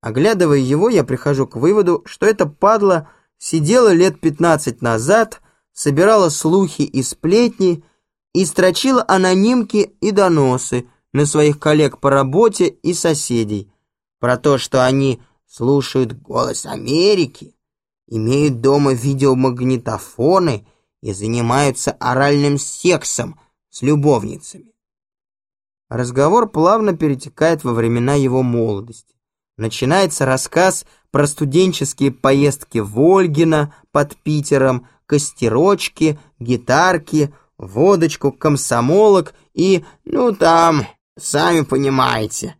Оглядывая его, я прихожу к выводу, что эта падла сидела лет 15 назад, собирала слухи и сплетни и строчила анонимки и доносы на своих коллег по работе и соседей про то, что они слушают «Голос Америки», имеют дома видеомагнитофоны и занимаются оральным сексом с любовницами. Разговор плавно перетекает во времена его молодости. Начинается рассказ про студенческие поездки в Ольгино под Питером, костерочки, гитарки, водочку, комсомолок и, ну там, сами понимаете.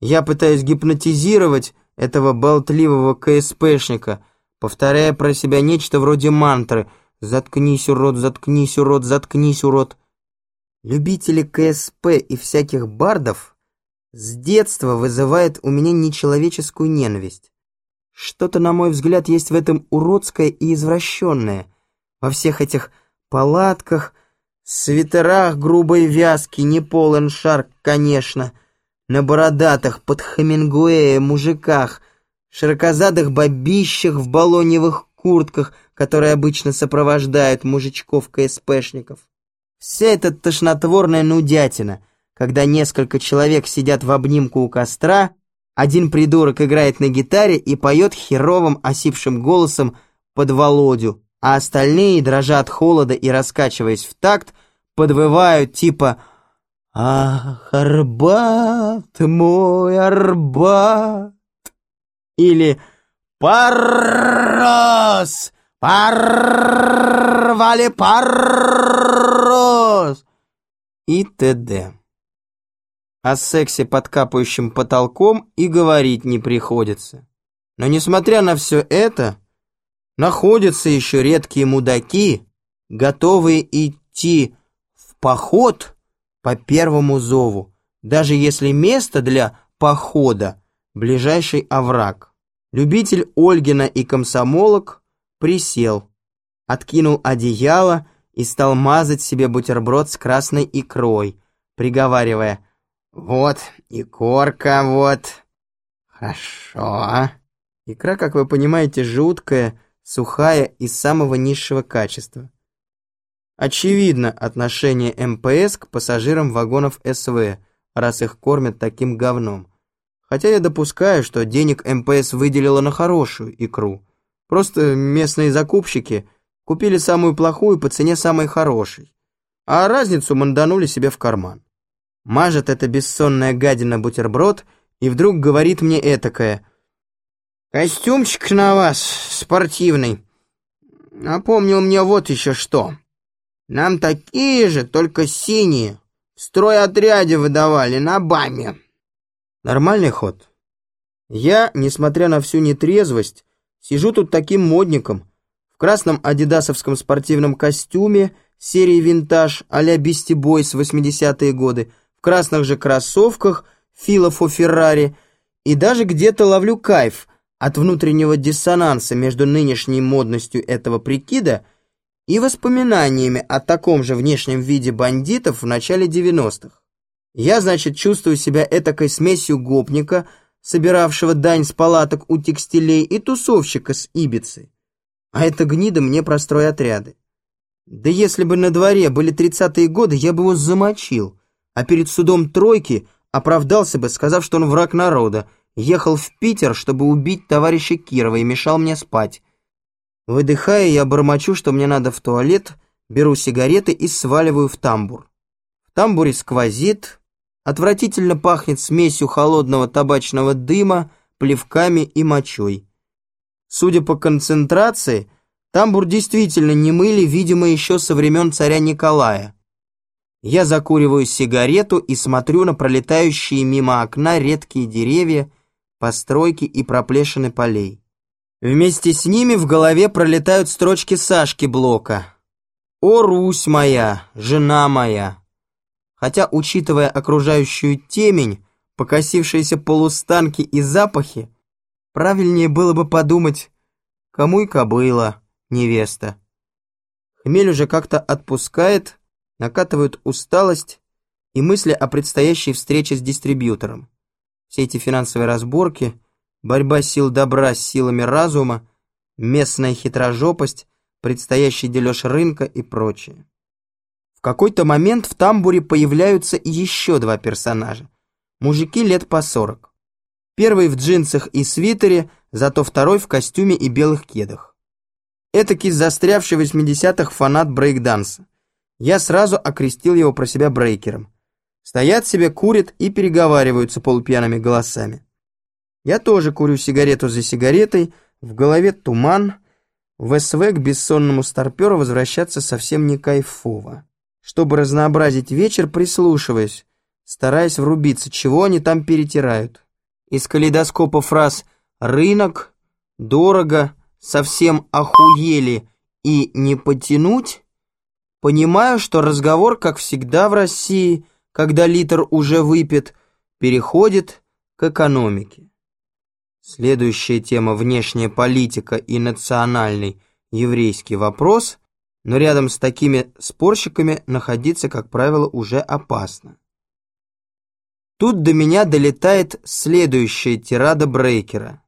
Я пытаюсь гипнотизировать этого болтливого КСПшника, повторяя про себя нечто вроде мантры «Заткнись, урод, заткнись, урод, заткнись, урод». Любители КСП и всяких бардов с детства вызывает у меня нечеловеческую ненависть. Что-то, на мой взгляд, есть в этом уродское и извращенное. Во всех этих палатках, свитерах грубой вязки, не полон шар, конечно, на бородатых под Хемингуэя мужиках, широкозадых бабищах в балоневых куртках, которые обычно сопровождают мужичков-КСПшников. Вся эта тошнотворная нудятина, когда несколько человек сидят в обнимку у костра, один придурок играет на гитаре и поет херовым осипшим голосом под Володю, а остальные, дрожа от холода и раскачиваясь в такт, подвывают типа «Ах, Арбат, мой Арбат!» или «Паррос! Парвали паррос!» и т.д. О сексе под капающим потолком и говорить не приходится. Но несмотря на все это, находятся еще редкие мудаки, готовые идти в поход по первому зову, даже если место для похода – ближайший овраг. Любитель Ольгина и комсомолок присел, откинул одеяло и стал мазать себе бутерброд с красной икрой, приговаривая «Вот, и корка вот, хорошо». Икра, как вы понимаете, жуткая, сухая и самого низшего качества. Очевидно отношение МПС к пассажирам вагонов СВ, раз их кормят таким говном. Хотя я допускаю, что денег МПС выделила на хорошую икру. Просто местные закупщики купили самую плохую по цене самой хорошей, а разницу манданули себе в карман. Мажет эта бессонная гадина бутерброд и вдруг говорит мне этакое. «Костюмчик на вас спортивный. Напомнил мне вот еще что». Нам такие же, только синие. В стройотряде выдавали на БАМе. Нормальный ход. Я, несмотря на всю нетрезвость, сижу тут таким модником, в красном адидасовском спортивном костюме серии винтаж а-ля Бисти Бойс 80-е годы, в красных же кроссовках Филофо Феррари и даже где-то ловлю кайф от внутреннего диссонанса между нынешней модностью этого прикида – и воспоминаниями о таком же внешнем виде бандитов в начале 90-х. Я, значит, чувствую себя этакой смесью гопника, собиравшего дань с палаток у текстилей, и тусовщика с Ибицы. А это гнида мне про отряды. Да если бы на дворе были тридцатые годы, я бы его замочил, а перед судом тройки оправдался бы, сказав, что он враг народа, ехал в Питер, чтобы убить товарища Кирова и мешал мне спать. Выдыхая, я бормочу, что мне надо в туалет, беру сигареты и сваливаю в тамбур. В тамбуре сквозит, отвратительно пахнет смесью холодного табачного дыма, плевками и мочой. Судя по концентрации, тамбур действительно не мыли, видимо, еще со времен царя Николая. Я закуриваю сигарету и смотрю на пролетающие мимо окна редкие деревья, постройки и проплешины полей. Вместе с ними в голове пролетают строчки Сашки Блока. «О, Русь моя, жена моя!» Хотя, учитывая окружающую темень, покосившиеся полустанки и запахи, правильнее было бы подумать, кому и кобыла, невеста. Хмель уже как-то отпускает, накатывают усталость и мысли о предстоящей встрече с дистрибьютором. Все эти финансовые разборки – борьба сил добра с силами разума, местная хитрожопость, предстоящий дележ рынка и прочее. В какой-то момент в тамбуре появляются еще два персонажа. Мужики лет по сорок. Первый в джинсах и свитере, зато второй в костюме и белых кедах. Этакий застрявший в 80-х фанат брейкданса. Я сразу окрестил его про себя брейкером. Стоят себе, курят и переговариваются полупьяными голосами. Я тоже курю сигарету за сигаретой, в голове туман, в СВ к бессонному старперу возвращаться совсем не кайфово. Чтобы разнообразить вечер, прислушиваясь, стараясь врубиться, чего они там перетирают. Из калейдоскопа фраз «рынок», «дорого», «совсем охуели» и «не потянуть» понимаю, что разговор, как всегда в России, когда литр уже выпит, переходит к экономике. Следующая тема «Внешняя политика и национальный еврейский вопрос», но рядом с такими спорщиками находиться, как правило, уже опасно. Тут до меня долетает следующая тирада Брейкера.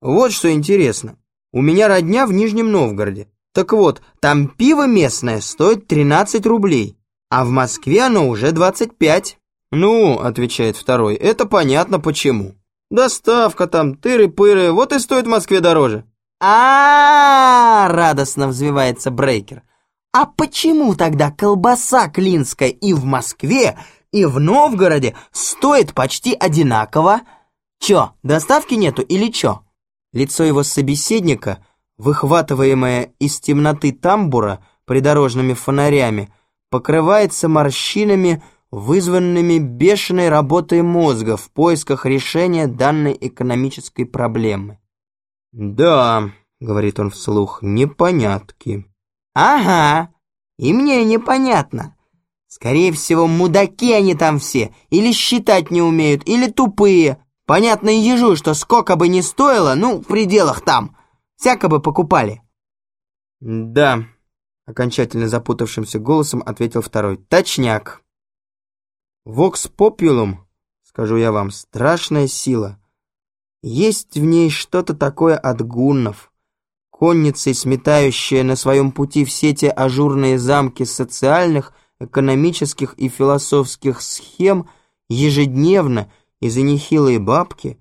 Вот что интересно. У меня родня в Нижнем Новгороде. Так вот, там пиво местное стоит 13 рублей, а в Москве оно уже 25. Ну, отвечает второй, это понятно почему. Доставка там, тыры-пыры, вот и стоит в Москве дороже. а, радостно взвивается Брейкер. А почему тогда колбаса клинская и в Москве, и в Новгороде стоит почти одинаково. Чё, доставки нету или чё? Лицо его собеседника, выхватываемое из темноты тамбура придорожными фонарями, покрывается морщинами, вызванными бешеной работой мозга в поисках решения данной экономической проблемы. «Да», — говорит он вслух, — «непонятки». «Ага, и мне непонятно. Скорее всего, мудаки они там все, или считать не умеют, или тупые. Понятно и ежу, что сколько бы ни стоило, ну, в пределах там, всяко бы покупали. Да, окончательно запутавшимся голосом ответил второй. Точняк. Вокс популум, скажу я вам, страшная сила. Есть в ней что-то такое от гуннов. Конницей, сметающая на своем пути все те ажурные замки социальных, экономических и философских схем ежедневно и за нехилые бабки,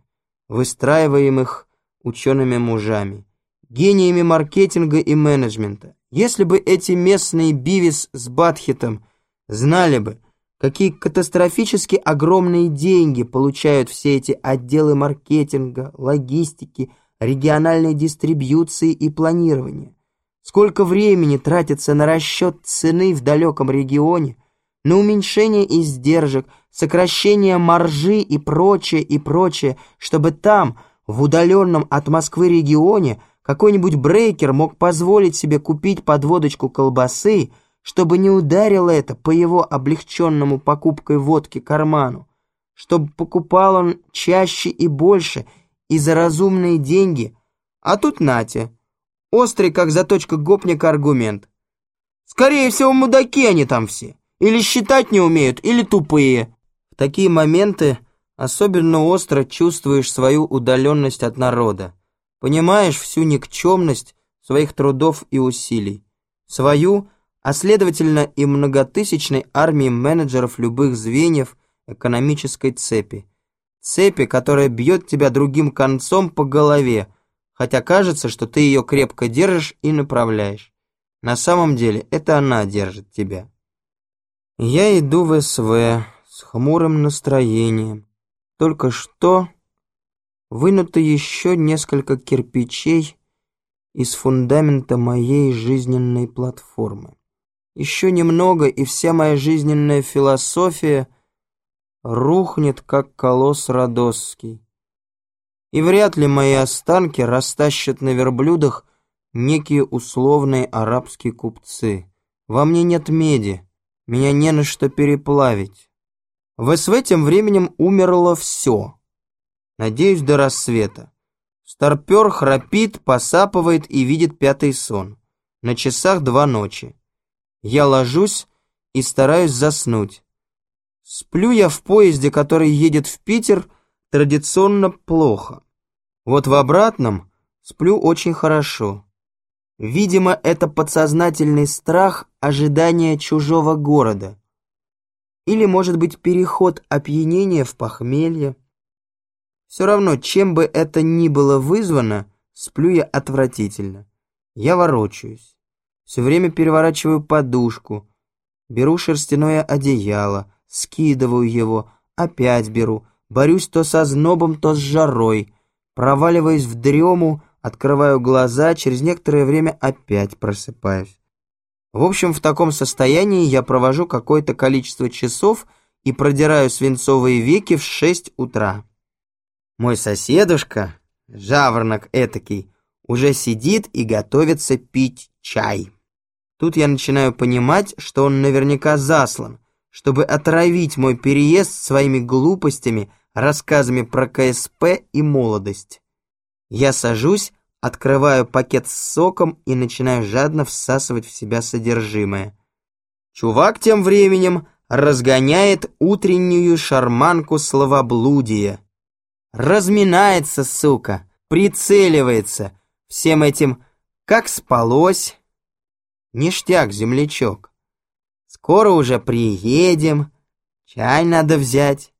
выстраиваемых учеными мужами, гениями маркетинга и менеджмента. Если бы эти местные Бивис с Батхитом знали бы, какие катастрофически огромные деньги получают все эти отделы маркетинга, логистики, региональной дистрибьюции и планирования, Сколько времени тратится на расчет цены в далеком регионе, на уменьшение издержек, сокращение маржи и прочее, и прочее, чтобы там, в удаленном от Москвы регионе, какой-нибудь брейкер мог позволить себе купить подводочку колбасы, чтобы не ударило это по его облегченному покупкой водки карману, чтобы покупал он чаще и больше и за разумные деньги, а тут нате, Острый, как заточка гопника, аргумент. Скорее всего, мудаки они там все. Или считать не умеют, или тупые. В такие моменты особенно остро чувствуешь свою удаленность от народа. Понимаешь всю никчемность своих трудов и усилий. Свою, а следовательно и многотысячной армии менеджеров любых звеньев экономической цепи. Цепи, которая бьет тебя другим концом по голове, хотя кажется, что ты ее крепко держишь и направляешь. На самом деле это она держит тебя. Я иду в СВ с хмурым настроением. Только что вынуто еще несколько кирпичей из фундамента моей жизненной платформы. Еще немного, и вся моя жизненная философия рухнет, как колосс Родосский и вряд ли мои останки растащат на верблюдах некие условные арабские купцы. Во мне нет меди, меня не на что переплавить. В СВ тем временем умерло все. Надеюсь, до рассвета. Старпер храпит, посапывает и видит пятый сон. На часах два ночи. Я ложусь и стараюсь заснуть. Сплю я в поезде, который едет в Питер, традиционно плохо. Вот в обратном сплю очень хорошо. Видимо, это подсознательный страх ожидания чужого города. Или, может быть, переход опьянения в похмелье. Все равно, чем бы это ни было вызвано, сплю я отвратительно. Я ворочаюсь. Все время переворачиваю подушку. Беру шерстяное одеяло, скидываю его, опять беру. Борюсь то со знобом, то с жарой. Проваливаясь в дрему, открываю глаза, через некоторое время опять просыпаюсь. В общем, в таком состоянии я провожу какое-то количество часов и продираю свинцовые веки в шесть утра. Мой соседушка, жаворонок этакий, уже сидит и готовится пить чай. Тут я начинаю понимать, что он наверняка заслан, чтобы отравить мой переезд своими глупостями, рассказами про КСП и молодость. Я сажусь, открываю пакет с соком и начинаю жадно всасывать в себя содержимое. Чувак тем временем разгоняет утреннюю шарманку словоблудия. Разминается, сука, прицеливается всем этим «как спалось». Ништяк, землячок. Скоро уже приедем, чай надо взять.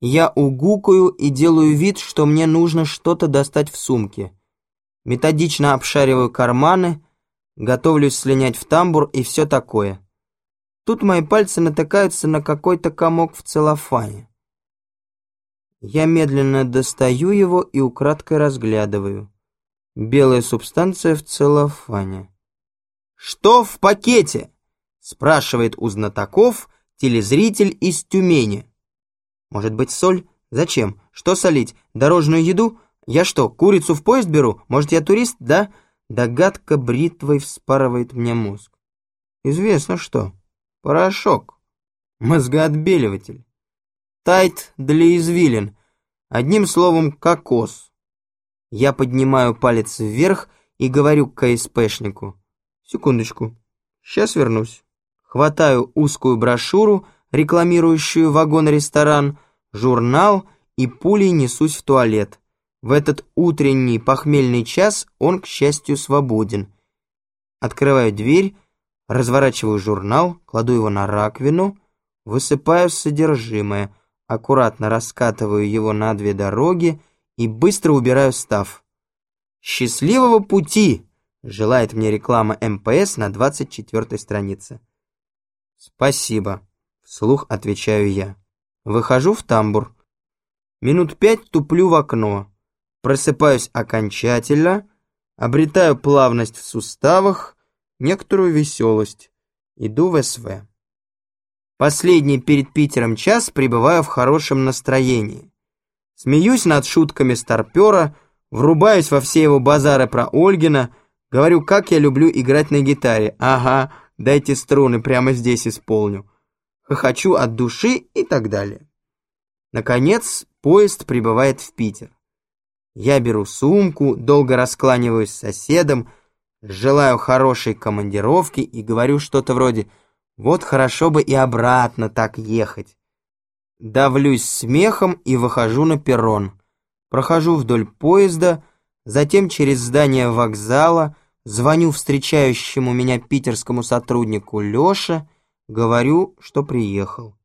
Я угукаю и делаю вид, что мне нужно что-то достать в сумке. Методично обшариваю карманы, готовлюсь слинять в тамбур и все такое. Тут мои пальцы натыкаются на какой-то комок в целлофане. Я медленно достаю его и украдкой разглядываю. Белая субстанция в целлофане. «Что в пакете?» – спрашивает у знатоков телезритель из Тюмени. «Может быть, соль? Зачем? Что солить? Дорожную еду? Я что, курицу в поезд беру? Может, я турист, да?» Догадка бритвой вспарывает мне мозг. Известно что. Порошок. Мозгоотбеливатель. Тайт для извилин. Одним словом, кокос. Я поднимаю палец вверх и говорю КСПшнику. Секундочку. Сейчас вернусь. Хватаю узкую брошюру, рекламирующую вагон-ресторан, журнал и пулей несусь в туалет. В этот утренний похмельный час он, к счастью, свободен. Открываю дверь, разворачиваю журнал, кладу его на раковину, высыпаю содержимое, аккуратно раскатываю его на две дороги и быстро убираю став. «Счастливого пути!» Желает мне реклама МПС на 24 странице. Спасибо, вслух отвечаю я. Выхожу в тамбур. Минут пять туплю в окно. Просыпаюсь окончательно, обретаю плавность в суставах, некоторую веселость. Иду в СВ. Последний перед Питером час пребываю в хорошем настроении. Смеюсь над шутками старпера, врубаюсь во все его базары про Ольгина, Говорю, как я люблю играть на гитаре. Ага, дайте струны, прямо здесь исполню. Хохочу от души и так далее. Наконец, поезд прибывает в Питер. Я беру сумку, долго раскланиваюсь с соседом, желаю хорошей командировки и говорю что-то вроде «Вот хорошо бы и обратно так ехать». Давлюсь смехом и выхожу на перрон. Прохожу вдоль поезда, Затем через здание вокзала звоню встречающему меня питерскому сотруднику Лёше, говорю, что приехал.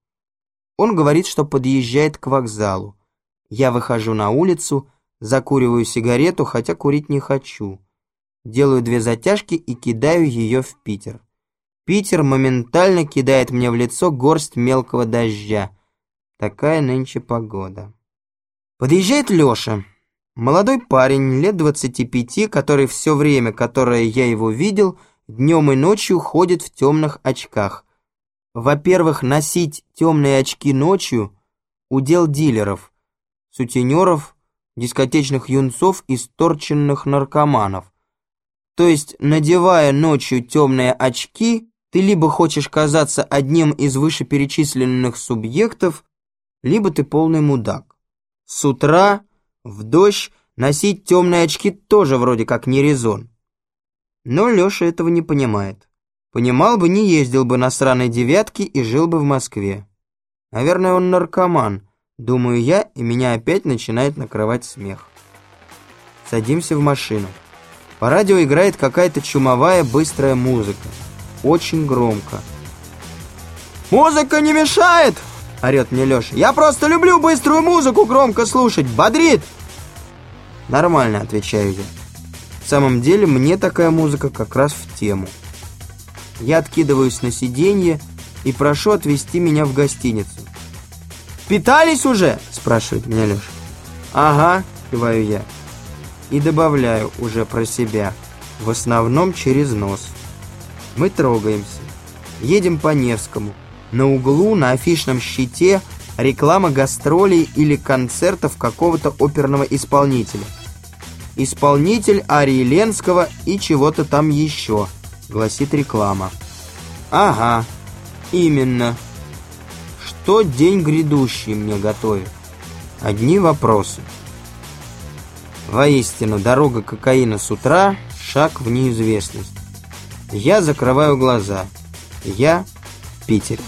Он говорит, что подъезжает к вокзалу. Я выхожу на улицу, закуриваю сигарету, хотя курить не хочу. Делаю две затяжки и кидаю ее в Питер. Питер моментально кидает мне в лицо горсть мелкого дождя. Такая нынче погода. Подъезжает Лёша. Молодой парень, лет 25, который все время, которое я его видел, днем и ночью ходит в темных очках. Во-первых, носить темные очки ночью – удел дилеров, сутенеров, дискотечных юнцов и сторченных наркоманов. То есть, надевая ночью темные очки, ты либо хочешь казаться одним из вышеперечисленных субъектов, либо ты полный мудак. С утра в дождь носить темные очки тоже вроде как не резон. Но Леша этого не понимает. Понимал бы, не ездил бы на сраной девятке и жил бы в Москве. Наверное, он наркоман, думаю я, и меня опять начинает накрывать смех. Садимся в машину. По радио играет какая-то чумовая быстрая музыка. Очень громко. «Музыка не мешает!» — орет мне Леша. «Я просто люблю быструю музыку громко слушать! Бодрит!» «Нормально», — отвечаю я. В самом деле, мне такая музыка как раз в тему. Я откидываюсь на сиденье и прошу отвезти меня в гостиницу. «Питались уже?» – спрашивает меня Леша. «Ага», – киваю я. И добавляю уже про себя. В основном через нос. Мы трогаемся. Едем по Невскому. На углу, на афишном щите, реклама гастролей или концертов какого-то оперного исполнителя. Исполнитель Арии Ленского и чего-то там еще, гласит реклама. Ага, именно. Что день грядущий мне готовит? Одни вопросы. Воистину, дорога кокаина с утра — шаг в неизвестность. Я закрываю глаза. Я в Питере.